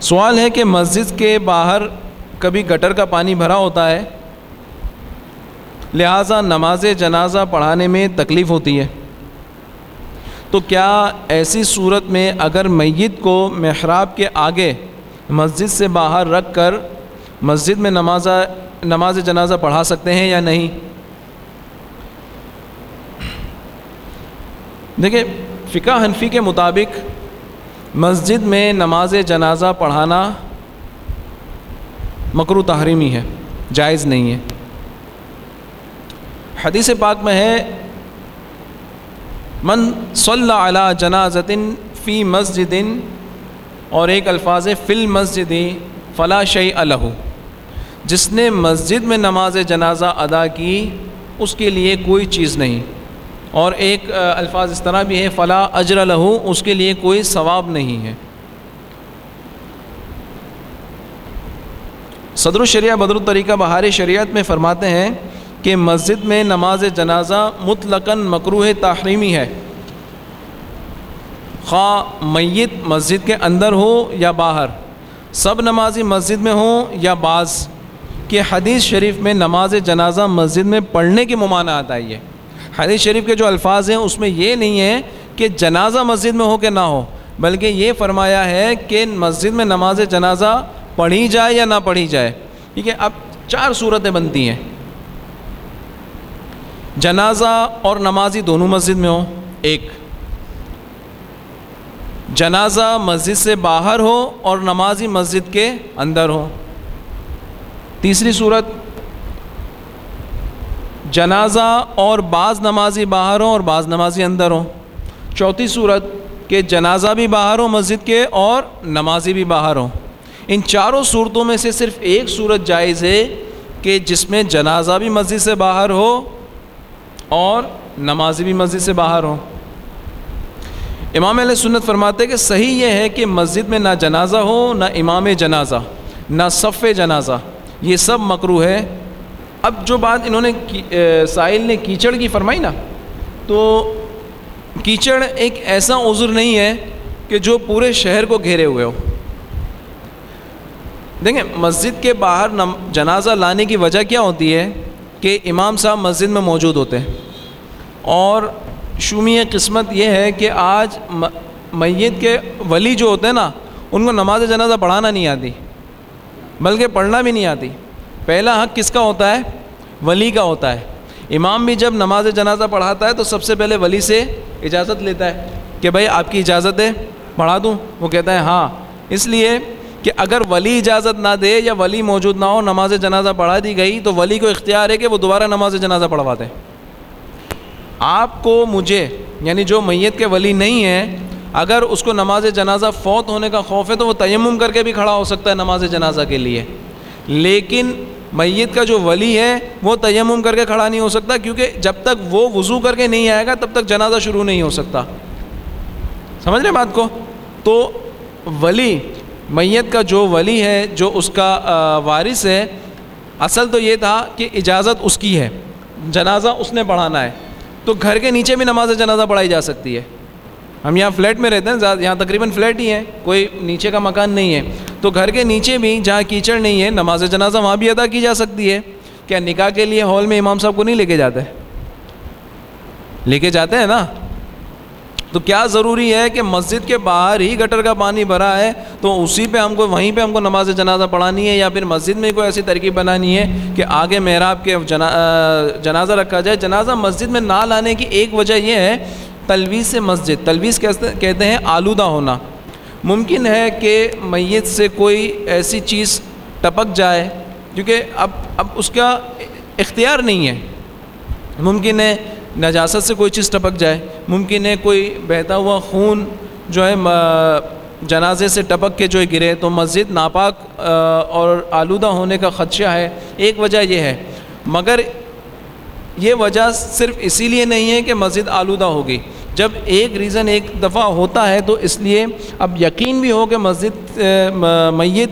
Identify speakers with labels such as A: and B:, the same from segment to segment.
A: سوال ہے کہ مسجد کے باہر کبھی گٹر کا پانی بھرا ہوتا ہے؟ لہٰذا نماز جنازہ پڑھانے میں تکلیف ہوتی ہے۔ تو کیا ایسی صورت میں اگر میت کو محراب کے آگے مسجد سے باہر رکھ کر مسجد میں نماز نماز جنازہ پڑھا سکتے ہیں یا نہیں؟ دیکھیں، فقہ حنفی کے مطابق مسجد میں نماز جنازہ پڑھانا مکرو تحریمی ہے، جائز نہیں ہے۔ حدیث پاک میں ہے، من صلی علی جنازت فی مسجد اور ایک الفاظ فل مسجد فلا شعی الہ جس نے مسجد میں نماز جنازہ ادا کی، اس کے لیے کوئی چیز نہیں۔ اور ایک الفاظ اس طرح بھی ہے فلاں اجر لہو اس کے لیے کوئی ثواب نہیں ہے۔ صدر الشریعہ بدر الطریقہ بہار شریعت میں فرماتے ہیں کہ مسجد میں نماز جنازہ مطلقاً مکروح تحریمی ہے۔ خواہ میت مسجد کے اندر ہو یا باہر، سب نمازی مسجد میں ہوں یا بعض، کہ حدیث شریف میں نماز جنازہ مسجد میں پڑھنے کی ممانعت آئی ہے۔ حدیث شریف کے جو الفاظ ہیں، اس میں یہ نہیں ہے کہ جنازہ مسجد میں ہو کہ نہ ہو، بلکہ یہ فرمایا ہے کہ مسجد میں نماز جنازہ پڑھی جائے یا نہ پڑھی جائے۔ ٹھیک ہے، اب چار صورتیں بنتی ہیں۔ جنازہ اور نمازی دونوں مسجد میں ہوں ایک۔ جنازہ مسجد سے باہر ہو اور نمازی مسجد کے اندر ہو۔ تیسری صورت جنازہ اور بعض نمازی باہر ہوں اور بعض نمازی اندر ہوں چوتھی صورت کہ جنازہ بھی باہر ہو مسجد کے اور نمازی بھی باہر ہوں ان چاروں صورتوں میں سے صرف ایک صورت جائز ہے کہ جس میں جنازہ بھی مسجد سے باہر ہو اور نمازی بھی مسجد سے باہر ہوں امام علیہ سنت فرماتے کہ صحیح یہ ہے کہ مسجد میں نہ جنازہ ہو، نہ امام جنازہ، نہ صف جنازہ۔ یہ سب مکرو ہے۔ اب جو بات انہوں نے ساحل نے کیچڑ کی فرمائی نا، تو کیچڑ ایک ایسا عذر نہیں ہے کہ جو پورے شہر کو گھیرے ہوئے ہو۔ دیکھیں، مسجد کے باہر جنازہ لانے کی وجہ کیا ہوتی ہے کہ امام صاحب مسجد میں موجود ہوتے ہیں۔ اور شومی قسمت یہ ہے کہ آج میت کے ولی جو ہوتے ہیں نا، ان کو نماز جنازہ پڑھانا نہیں آتی، بلکہ پڑھنا بھی نہیں آتی۔ پہلا حق کس کا ہوتا ہے؟ ولی کا ہوتا ہے۔ امام بھی جب نماز جنازہ پڑھاتا ہے تو سب سے پہلے ولی سے اجازت لیتا ہے کہ بھائی آپ کی اجازت ہے، پڑھا دوں۔ وہ کہتا ہے ہاں۔ اس لیے کہ اگر ولی اجازت نہ دے یا ولی موجود نہ ہو، نماز جنازہ پڑھا دی گئی تو ولی کو اختیار ہے کہ وہ دوبارہ نماز جنازہ پڑھوا دیں آپ کو مجھے یعنی جو میت کے ولی نہیں ہیں، اگر اس کو نماز جنازہ فوت ہونے کا خوف ہے تو وہ تیمم کر کے بھی کھڑا ہو سکتا ہے نماز جنازہ کے لیے۔ لیکن میت کا جو ولی ہے، وہ تیمم کر کے کھڑا نہیں ہو سکتا، کیونکہ جب تک وہ وضو کر کے نہیں آئے گا، تب تک جنازہ شروع نہیں ہو سکتا۔ سمجھ رہے بات کو؟ تو ولی، میت کا جو ولی ہے، جو اس کا وارث ہے، اصل تو یہ تھا کہ اجازت اس کی ہے۔ جنازہ اس نے پڑھانا ہے۔ تو گھر کے نیچے بھی نماز جنازہ پڑھائی جا سکتی ہے۔ ہم یہاں فلیٹ میں رہتے ہیں یہاں تقریباً فلیٹ ہی ہیں، کوئی نیچے کا مکان نہیں ہے۔ تو گھر کے نیچے بھی جہاں کیچڑ نہیں ہے، نماز جنازہ وہاں بھی ادا کی جا سکتی ہے۔ کیا نکاح کے لیے ہال میں امام صاحب کو نہیں لے کے جاتے؟ لے کے جاتے ہیں نا؟ تو کیا ضروری ہے کہ مسجد کے باہر ہی گٹر کا پانی بھرا ہے تو اسی پہ ہم کو، وہیں پہ ہم کو نماز جنازہ پڑھانی ہے یا پھر مسجد میں کوئی ایسی ترکیب بنانی ہے کہ آگے محراب کے جنازہ رکھا جائے؟ جنازہ مسجد میں نہ لانے کی ایک وجہ یہ ہے، تلویز سے مسجد، تلویز کہتے ہیں؟ آلودہ ہونا۔ ممکن ہے کہ میت سے کوئی ایسی چیز ٹپک جائے، کیونکہ اب اب اس کا اختیار نہیں ہے۔ ممکن ہے نجاست سے کوئی چیز ٹپک جائے، ممکن ہے کوئی بہتا ہوا خون جو ہے جنازے سے ٹپک کے جو ہے گرے۔ تو مسجد ناپاک اور آلودہ ہونے کا خدشہ ہے۔ ایک وجہ یہ ہے، مگر یہ وجہ صرف اسی لیے نہیں ہے کہ مسجد آلودہ ہوگی۔ جب ایک ریزن ایک دفعہ ہوتا ہے تو اس لیے اب یقین بھی ہو کہ مسجد میت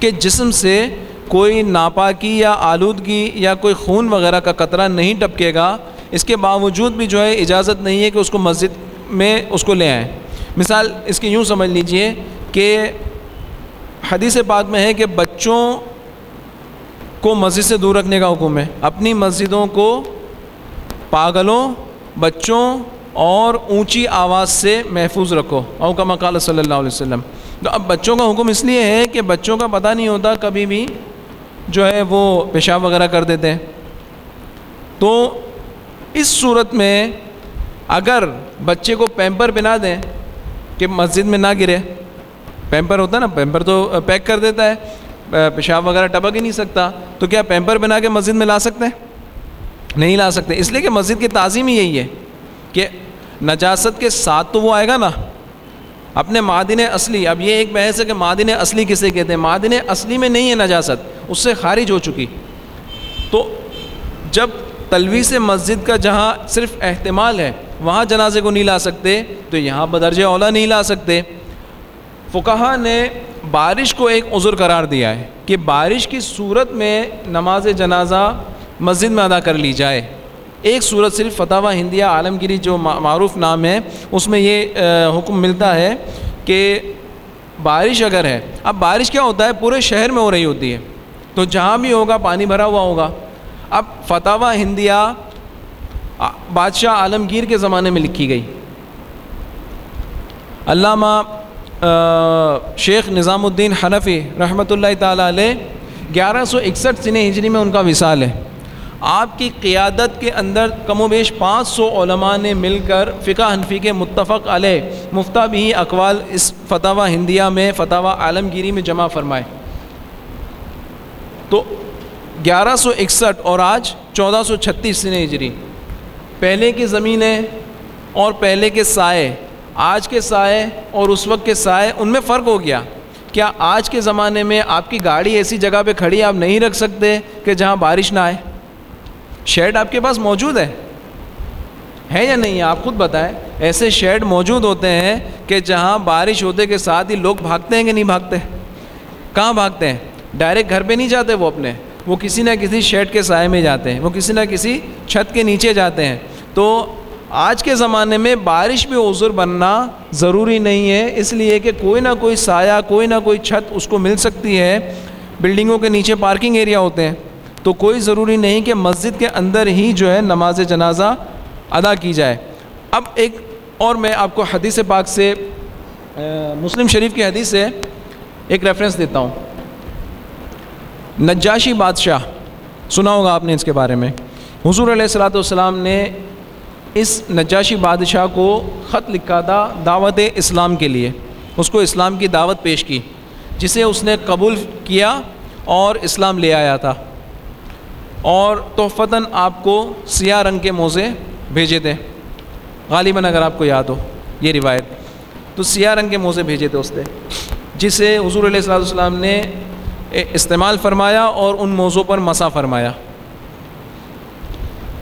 A: کے جسم سے کوئی ناپاکی یا آلودگی یا کوئی خون وغیرہ کا قطرہ نہیں ٹپکے گا، اس کے باوجود بھی جو ہے اجازت نہیں ہے کہ اس کو مسجد میں اس کو لے آئیں۔ مثال اس کی یوں سمجھ لیجیے کہ حدیث پاک میں ہے کہ بچوں کو مسجد سے دور رکھنے کا حکم ہے۔ اپنی مسجدوں کو پاگلوں بچوں اور اونچی آواز سے محفوظ رکھو۔ او کا مقال صلی اللہ علیہ وسلم۔ تو اب بچوں کا حکم اس لیے ہے کہ بچوں کا پتہ نہیں ہوتا کبھی بھی جو ہے وہ پیشاب وغیرہ کر دیتے ہیں۔ تو اس صورت میں اگر بچے کو پیمپر بنا دیں کہ مسجد میں نہ گرے، پیمپر ہوتا ہے نا، پیمپر تو پیک کر دیتا ہے، پیشاب وغیرہ ٹپک ہی نہیں سکتا، تو کیا پیمپر بنا کے مسجد میں لا سکتے ہیں؟ نہیں لا سکتے۔ اس لیے کہ مسجد کی تعظیم ہی یہی ہے کہ نجاست کے ساتھ تو وہ آئے گا نا۔ اپنے معدن اصلی، اب یہ ایک بحث ہے کہ معدن اصلی کسے کہتے ہیں؟ معدن اصلی میں نہیں ہے نجاست، اس سے خارج ہو چکی۔ تو جب تلویث مسجد کا جہاں صرف احتمال ہے، وہاں جنازے کو نہیں لا سکتے، تو یہاں بدرج اولا نہیں لا سکتے۔ فقہ نے بارش کو ایک عذر قرار دیا ہے کہ بارش کی صورت میں نماز جنازہ مسجد میں ادا کر لی جائے۔ ایک صورت صرف فتح ہندیہ عالمگیری جو معروف نام ہے، اس میں یہ حکم ملتا ہے کہ بارش اگر ہے، اب بارش کیا ہوتا ہے؟ پورے شہر میں ہو رہی ہوتی ہے۔ تو جہاں بھی ہوگا، پانی بھرا ہوا ہوگا۔ اب فتح ہندیہ بادشاہ عالمگیر کے زمانے میں لکھی گئی۔ علامہ شیخ نظام الدین حنفی رحمۃ اللہ تعالیٰ علیہ، گیارہ سو اکسٹھ سن ہجری میں ان کا وصال ہے۔ آپ کی قیادت کے اندر کم و بیش پانچ سو علماء نے مل کر فقہ حنفی کے متفق علیہ مفتہ بھی اقوال اس فتح ہندیہ میں فتح عالمگیری میں جمع فرمائے۔ تو گیارہ سو اکسٹھ اور آج چودہ سو چھتیس سن ہجری۔ پہلے کی زمینیں اور پہلے کے سائے۔ آج کے سائے اور اس وقت کے سائے، ان میں فرق ہو گیا۔ کیا آج کے زمانے میں آپ کی گاڑی ایسی جگہ پہ کھڑی آپ نہیں رکھ سکتے کہ جہاں بارش نہ آئے؟ شیڈ آپ کے پاس موجود ہے؟ ہے یا نہیں؟ آپ خود بتائیں۔ ایسے شیڈ موجود ہوتے ہیں کہ جہاں بارش ہوتے کے ساتھ ہی لوگ بھاگتے ہیں کہ نہیں بھاگتے؟ کہاں بھاگتے ہیں؟ ڈائریکٹ گھر پہ نہیں جاتے وہ اپنے؟ وہ کسی نہ کسی شیڈ کے سائے میں جاتے ہیں، وہ کسی نہ کسی چھت کے نیچے جاتے ہیں۔ تو آج کے زمانے میں بارش بھی عذر بننا ضروری نہیں ہے، اس لیے کہ کوئی نہ کوئی سایہ، کوئی نہ کوئی چھت اس کو مل سکتی ہے۔ بلڈنگوں کے نیچے پارکنگ ایریا ہوتے ہیں۔ تو کوئی ضروری نہیں کہ مسجد کے اندر ہی جو ہے نماز جنازہ ادا کی جائے۔ اب ایک اور میں آپ کو حدیث پاک سے مسلم شریف کی حدیث سے ایک ریفرنس دیتا ہوں۔ نجاشی بادشاہ، سنا ہوگا آپ نے اس کے بارے میں۔ حضور علیہ السلاۃ والسلام نے اس نجاشی بادشاہ کو خط لکھا تھا دعوت اسلام کے لیے۔ اس کو اسلام کی دعوت پیش کی، جسے اس نے قبول کیا اور اسلام لے آیا تھا۔ اور تحفتاً آپ کو سیاہ رنگ کے موزے بھیجے تھے غالباً اگر آپ کو یاد ہو، یہ روایت۔ تو سیاہ رنگ کے موزے بھیجے تھے اس نے، جسے حضور علیہ السلّہ والسلام نے استعمال فرمایا اور ان موضوع پر مسا فرمایا۔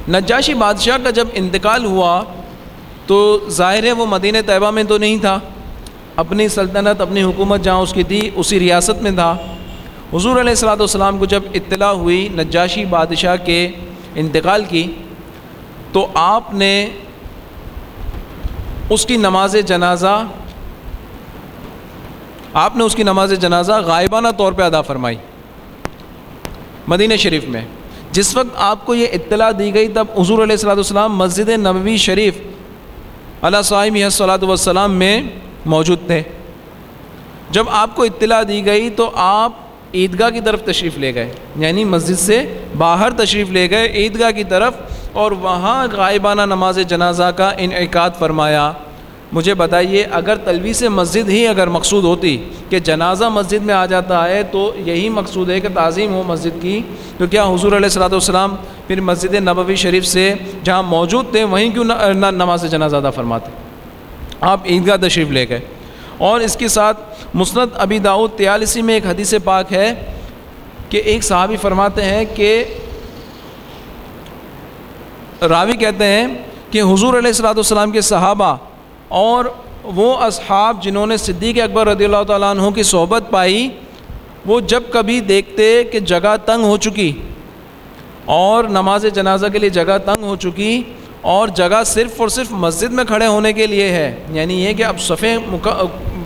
A: نجاشی بادشاہ کا جب انتقال ہوا، تو ظاہر ہے وہ مدینہ طیبہ میں تو نہیں تھا۔ اپنی سلطنت، اپنی حکومت جہاں اس کی تھی، اسی ریاست میں تھا۔ حضور علیہ السلاۃ والسلام کو جب اطلاع ہوئی نجاشی بادشاہ کے انتقال کی، تو آپ نے اس کی نماز جنازہ، آپ نے اس کی نماز جنازہ غائبانہ طور پہ ادا فرمائی مدینہ شریف میں۔ جس وقت آپ کو یہ اطلاع دی گئی، تب حضور علیہ السلاۃ والسلام مسجد نبوی شریف علیہ صاحب صلاۃ والسلام میں موجود تھے۔ جب آپ کو اطلاع دی گئی، تو آپ عیدگاہ کی طرف تشریف لے گئے یعنی مسجد سے باہر تشریف لے گئے عیدگاہ کی طرف، اور وہاں غائبانہ نماز جنازہ کا انعقاد فرمایا۔ مجھے بتائیے، اگر تلویث مسجد ہی اگر مقصود ہوتی کہ جنازہ مسجد میں آ جاتا ہے، تو یہی مقصود ہے کہ تعظیم ہو مسجد کی۔ تو کیا حضور علیہ السلاۃ والسلام پھر مسجد نبوی شریف سے جہاں موجود تھے، وہیں کیوں نہ نماز جنازہ ادا فرماتے؟ آپ عیدگاہ تشریف لے گئے۔ اور اس کے ساتھ مسند ابی داود تیالیسی میں ایک حدیث پاک ہے کہ ایک صحابی فرماتے ہیں کہ راوی کہتے ہیں کہ حضور علیہ السلاۃ والسلام کے صحابہ اور وہ اصحاب جنہوں نے صدیق اکبر رضی اللہ تعالیٰ عنہ کی صحبت پائی، وہ جب کبھی دیکھتے کہ جگہ تنگ ہو چکی اور نماز جنازہ کے لیے جگہ تنگ ہو چکی اور جگہ صرف اور صرف مسجد میں کھڑے ہونے کے لیے ہے۔ یعنی یہ کہ اب صفے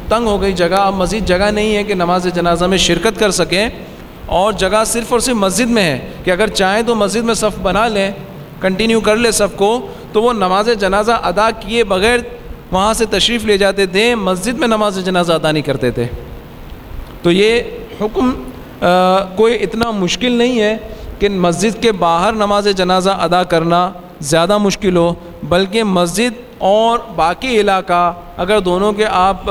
A: تنگ ہو گئی جگہ، اب مزید جگہ نہیں ہے کہ نماز جنازہ میں شرکت کر سکیں۔ اور جگہ صرف اور صرف مسجد میں ہے کہ اگر چاہیں تو مسجد میں صف بنا لیں کنٹینیو کر لیں صف کو، تو وہ نماز جنازہ ادا کیے بغیر وہاں سے تشریف لے جاتے تھے، مسجد میں نماز جنازہ ادا نہیں کرتے تھے۔ تو یہ حکم کوئی اتنا مشکل نہیں ہے کہ مسجد کے باہر نماز جنازہ ادا کرنا زیادہ مشکل ہو، بلکہ مسجد اور باقی علاقہ اگر دونوں کے آپ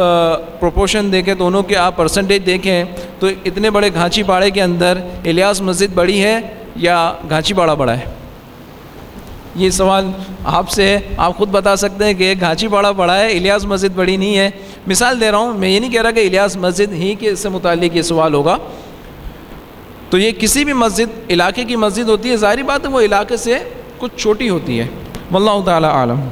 A: پروپوشن دیکھیں، دونوں کے آپ پرسنٹیج دیکھیں، تو اتنے بڑے گھانچی پاڑے کے اندر الیاس مسجد بڑی ہے یا گھانچی پاڑا بڑا ہے؟ یہ سوال آپ سے ہے۔ آپ خود بتا سکتے ہیں کہ گھانچی پاڑا بڑا ہے، الیاس مسجد بڑی نہیں ہے۔ مثال دے رہا ہوں، میں یہ نہیں کہہ رہا کہ الیاس مسجد ہی کے سے متعلق یہ سوال ہوگا۔ تو یہ کسی بھی مسجد، علاقے کی مسجد ہوتی ہے، ظاہری بات ہے وہ علاقے سے کچھ چھوٹی ہوتی ہے۔ واللہ تعالی عالم۔